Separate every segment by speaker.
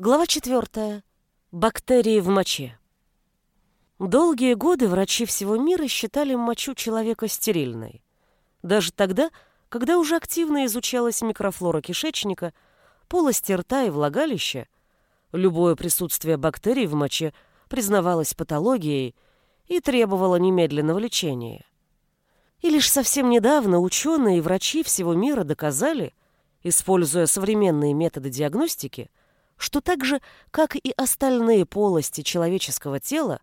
Speaker 1: Глава 4. Бактерии в моче. Долгие годы врачи всего мира считали мочу человека стерильной. Даже тогда, когда уже активно изучалась микрофлора кишечника, полости рта и влагалища, любое присутствие бактерий в моче признавалось патологией и требовало немедленного лечения. И лишь совсем недавно ученые и врачи всего мира доказали, используя современные методы диагностики, что так же, как и остальные полости человеческого тела,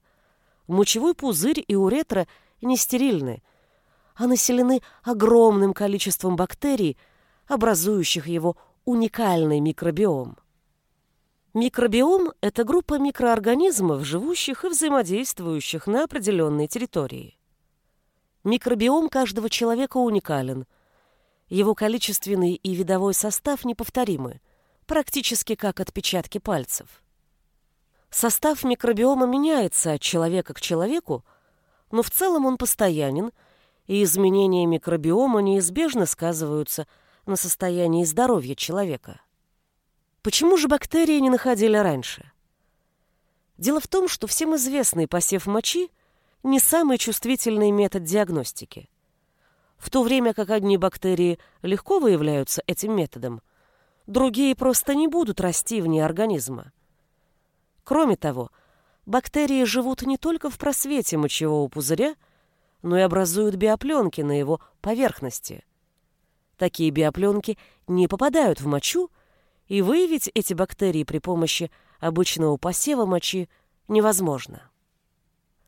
Speaker 1: мочевой пузырь и уретра не стерильны, а населены огромным количеством бактерий, образующих его уникальный микробиом. Микробиом – это группа микроорганизмов, живущих и взаимодействующих на определенной территории. Микробиом каждого человека уникален. Его количественный и видовой состав неповторимы – практически как отпечатки пальцев. Состав микробиома меняется от человека к человеку, но в целом он постоянен, и изменения микробиома неизбежно сказываются на состоянии здоровья человека. Почему же бактерии не находили раньше? Дело в том, что всем известный посев мочи не самый чувствительный метод диагностики. В то время как одни бактерии легко выявляются этим методом – Другие просто не будут расти вне организма. Кроме того, бактерии живут не только в просвете мочевого пузыря, но и образуют биопленки на его поверхности. Такие биопленки не попадают в мочу, и выявить эти бактерии при помощи обычного посева мочи невозможно.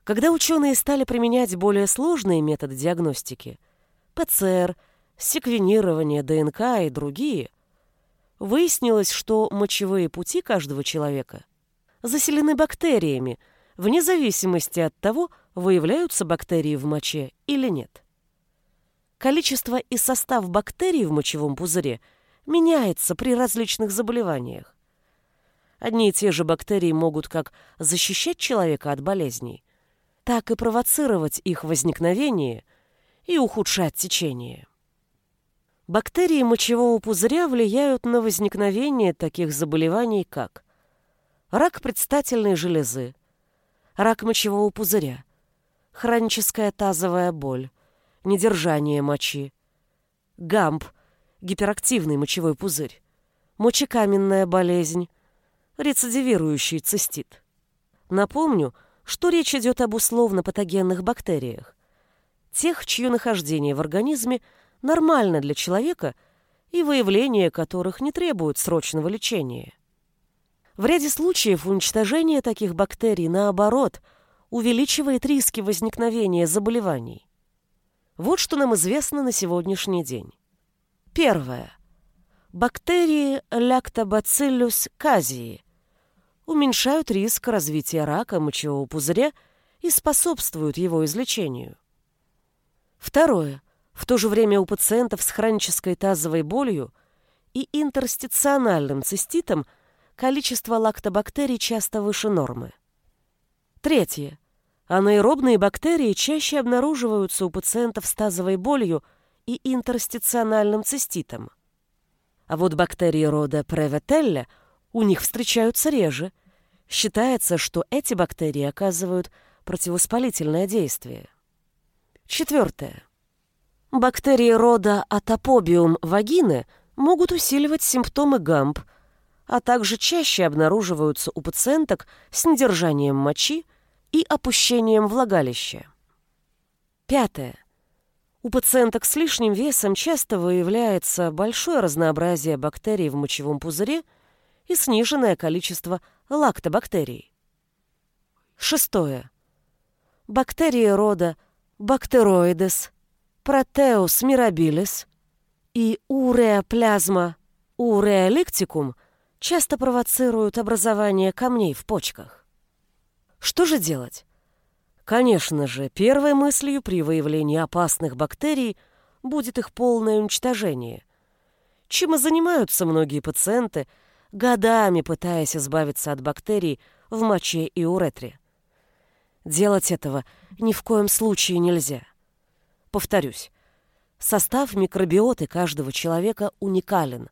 Speaker 1: Когда ученые стали применять более сложные методы диагностики – ПЦР, секвенирование ДНК и другие – Выяснилось, что мочевые пути каждого человека заселены бактериями, вне зависимости от того, выявляются бактерии в моче или нет. Количество и состав бактерий в мочевом пузыре меняется при различных заболеваниях. Одни и те же бактерии могут как защищать человека от болезней, так и провоцировать их возникновение и ухудшать течение. Бактерии мочевого пузыря влияют на возникновение таких заболеваний, как рак предстательной железы, рак мочевого пузыря, хроническая тазовая боль, недержание мочи, гамп, гиперактивный мочевой пузырь, мочекаменная болезнь, рецидивирующий цистит. Напомню, что речь идет об условно-патогенных бактериях, тех, чье нахождение в организме – нормально для человека и выявление которых не требует срочного лечения. В ряде случаев уничтожение таких бактерий, наоборот, увеличивает риски возникновения заболеваний. Вот что нам известно на сегодняшний день. Первое. Бактерии Lactobacillus casei уменьшают риск развития рака мочевого пузыря и способствуют его излечению. Второе. В то же время у пациентов с хронической тазовой болью и интерстициональным циститом количество лактобактерий часто выше нормы. Третье. Анаэробные бактерии чаще обнаруживаются у пациентов с тазовой болью и интерстициональным циститом. А вот бактерии рода Преветелля у них встречаются реже. Считается, что эти бактерии оказывают противовоспалительное действие. Четвертое. Бактерии рода атопобиум вагины могут усиливать симптомы гамп, а также чаще обнаруживаются у пациенток с недержанием мочи и опущением влагалища. Пятое. У пациенток с лишним весом часто выявляется большое разнообразие бактерий в мочевом пузыре и сниженное количество лактобактерий. Шестое. Бактерии рода бактероидес – Протеус мирабилис и уреоплазма уреоликтикум часто провоцируют образование камней в почках. Что же делать? Конечно же, первой мыслью при выявлении опасных бактерий будет их полное уничтожение. Чем и занимаются многие пациенты, годами пытаясь избавиться от бактерий в моче и уретре. Делать этого ни в коем случае нельзя. Повторюсь, состав микробиоты каждого человека уникален.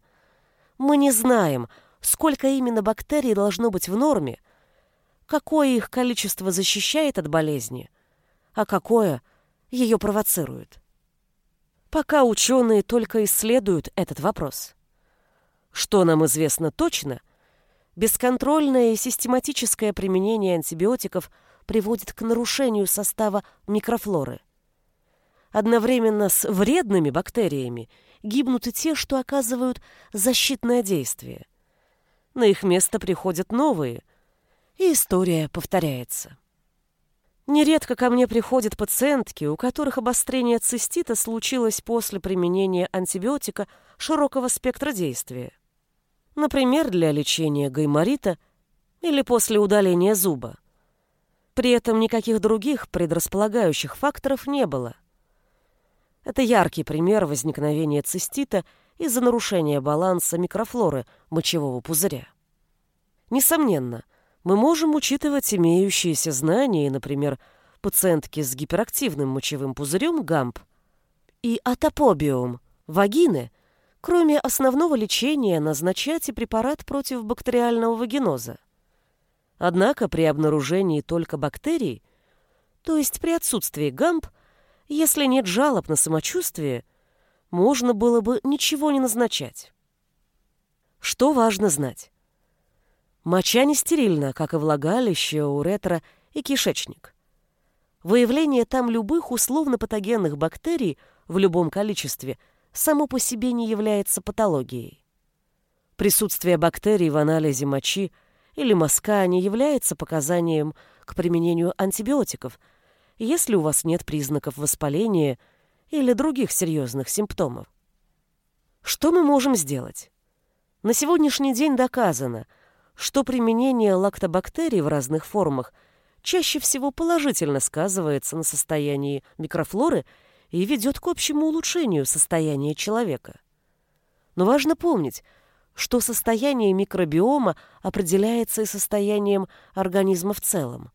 Speaker 1: Мы не знаем, сколько именно бактерий должно быть в норме, какое их количество защищает от болезни, а какое ее провоцирует. Пока ученые только исследуют этот вопрос. Что нам известно точно, бесконтрольное и систематическое применение антибиотиков приводит к нарушению состава микрофлоры. Одновременно с вредными бактериями гибнут и те, что оказывают защитное действие. На их место приходят новые, и история повторяется. Нередко ко мне приходят пациентки, у которых обострение цистита случилось после применения антибиотика широкого спектра действия. Например, для лечения гайморита или после удаления зуба. При этом никаких других предрасполагающих факторов не было. Это яркий пример возникновения цистита из-за нарушения баланса микрофлоры мочевого пузыря. Несомненно, мы можем учитывать имеющиеся знания, например, пациентки с гиперактивным мочевым пузырем ГАМП и атопобиум вагины, кроме основного лечения, назначать и препарат против бактериального вагиноза. Однако при обнаружении только бактерий, то есть при отсутствии ГАМП, если нет жалоб на самочувствие, можно было бы ничего не назначать. Что важно знать? Моча не стерильна, как и влагалище, уретра и кишечник. Выявление там любых условно-патогенных бактерий в любом количестве само по себе не является патологией. Присутствие бактерий в анализе мочи или мазка не является показанием к применению антибиотиков – если у вас нет признаков воспаления или других серьезных симптомов. Что мы можем сделать? На сегодняшний день доказано, что применение лактобактерий в разных формах чаще всего положительно сказывается на состоянии микрофлоры и ведет к общему улучшению состояния человека. Но важно помнить, что состояние микробиома определяется и состоянием организма в целом.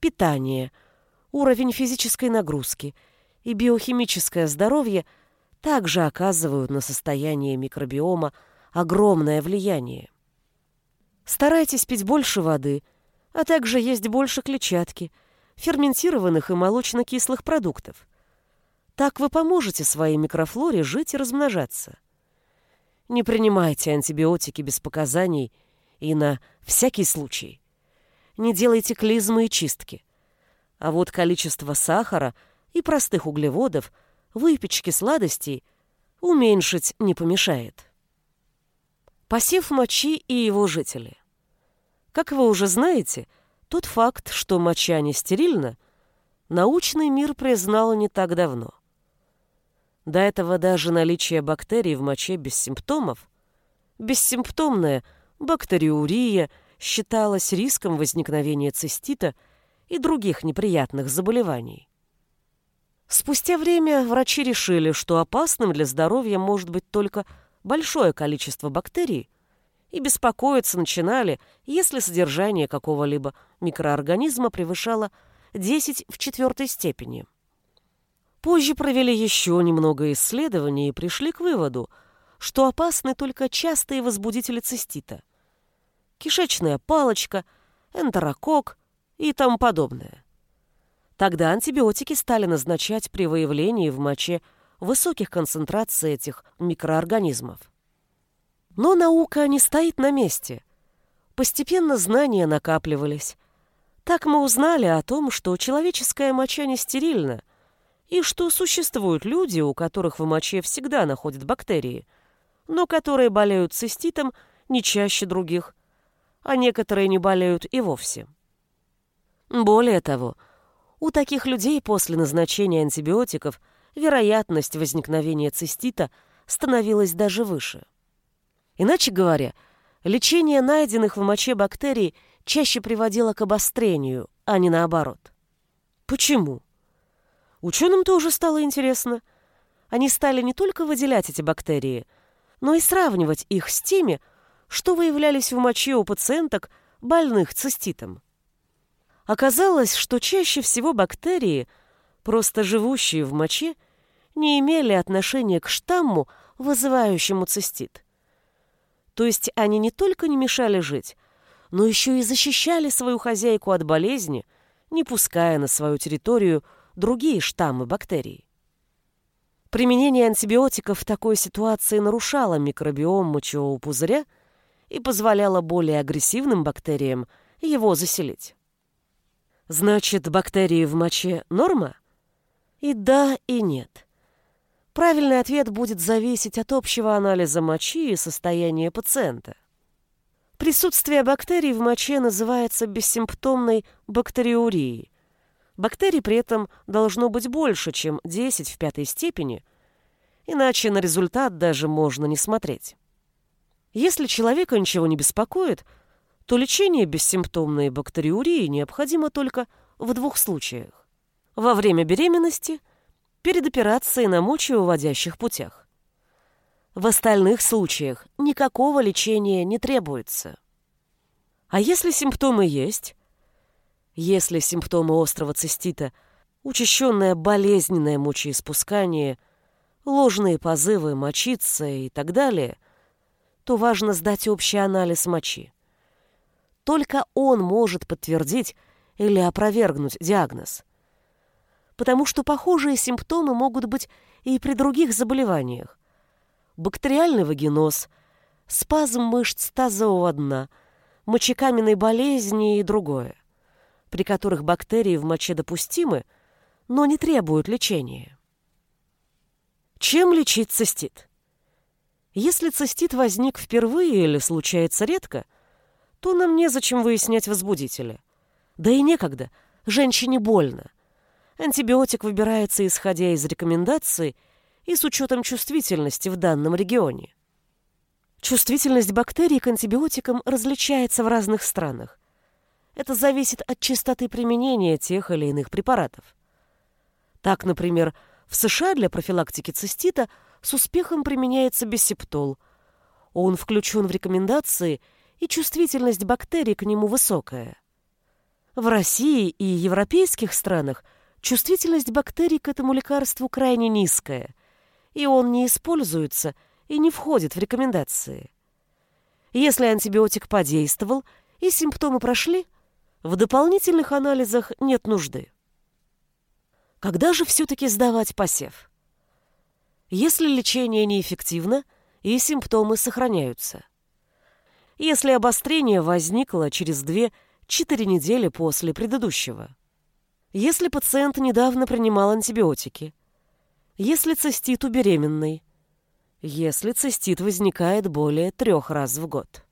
Speaker 1: Питание – уровень физической нагрузки и биохимическое здоровье также оказывают на состояние микробиома огромное влияние. Старайтесь пить больше воды, а также есть больше клетчатки, ферментированных и молочно-кислых продуктов. Так вы поможете своей микрофлоре жить и размножаться. Не принимайте антибиотики без показаний и на всякий случай. Не делайте клизмы и чистки. А вот количество сахара и простых углеводов, выпечки, сладостей уменьшить не помешает. Посев мочи и его жители. Как вы уже знаете, тот факт, что моча не стерильна, научный мир признал не так давно. До этого даже наличие бактерий в моче без симптомов, бессимптомная бактериурия считалась риском возникновения цистита – и других неприятных заболеваний. Спустя время врачи решили, что опасным для здоровья может быть только большое количество бактерий, и беспокоиться начинали, если содержание какого-либо микроорганизма превышало 10 в четвертой степени. Позже провели еще немного исследований и пришли к выводу, что опасны только частые возбудители цистита. Кишечная палочка, энтерокок, и тому подобное. Тогда антибиотики стали назначать при выявлении в моче высоких концентраций этих микроорганизмов. Но наука не стоит на месте. Постепенно знания накапливались. Так мы узнали о том, что человеческая моча не стерильна, и что существуют люди, у которых в моче всегда находят бактерии, но которые болеют циститом не чаще других, а некоторые не болеют и вовсе. Более того, у таких людей после назначения антибиотиков вероятность возникновения цистита становилась даже выше. Иначе говоря, лечение найденных в моче бактерий чаще приводило к обострению, а не наоборот. Почему? Ученым тоже стало интересно. Они стали не только выделять эти бактерии, но и сравнивать их с теми, что выявлялись в моче у пациенток, больных циститом. Оказалось, что чаще всего бактерии, просто живущие в моче, не имели отношения к штамму, вызывающему цистит. То есть они не только не мешали жить, но еще и защищали свою хозяйку от болезни, не пуская на свою территорию другие штаммы бактерий. Применение антибиотиков в такой ситуации нарушало микробиом мочевого пузыря и позволяло более агрессивным бактериям его заселить. Значит, бактерии в моче норма? И да, и нет. Правильный ответ будет зависеть от общего анализа мочи и состояния пациента. Присутствие бактерий в моче называется бессимптомной бактериурией. Бактерий при этом должно быть больше, чем 10 в пятой степени, иначе на результат даже можно не смотреть. Если человека ничего не беспокоит, то лечение бессимптомной бактериурии необходимо только в двух случаях. Во время беременности, перед операцией на мочеуводящих путях. В остальных случаях никакого лечения не требуется. А если симптомы есть? Если симптомы острого цистита – учащенное болезненное мочеиспускание, ложные позывы мочиться и так далее, то важно сдать общий анализ мочи. Только он может подтвердить или опровергнуть диагноз. Потому что похожие симптомы могут быть и при других заболеваниях. Бактериальный вагиноз, спазм мышц тазового дна, мочекаменной болезни и другое, при которых бактерии в моче допустимы, но не требуют лечения. Чем лечить цистит? Если цистит возник впервые или случается редко – то нам незачем выяснять возбудителя. Да и некогда, женщине больно. Антибиотик выбирается исходя из рекомендаций и с учетом чувствительности в данном регионе. Чувствительность бактерий к антибиотикам различается в разных странах. Это зависит от частоты применения тех или иных препаратов. Так, например, в США для профилактики цистита с успехом применяется бисептол. Он включен в рекомендации – и чувствительность бактерий к нему высокая. В России и европейских странах чувствительность бактерий к этому лекарству крайне низкая, и он не используется и не входит в рекомендации. Если антибиотик подействовал и симптомы прошли, в дополнительных анализах нет нужды. Когда же все-таки сдавать посев? Если лечение неэффективно и симптомы сохраняются – если обострение возникло через 2-4 недели после предыдущего. Если пациент недавно принимал антибиотики. Если цистит у беременной. Если цистит возникает более трех раз в год.